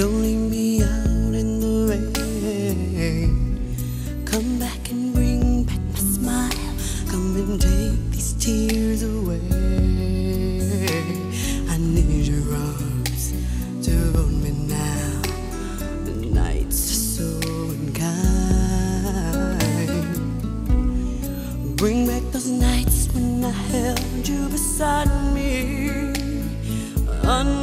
Don't leave me out in the rain. Come back and bring back my smile. Come and take these tears away. I need your arms to hold me now. The nights are so unkind. Bring back those nights when I held you beside me. Un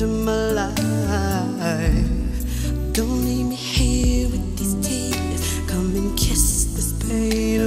joy to my life. Don't leave me here with these tears. Come and kiss this pain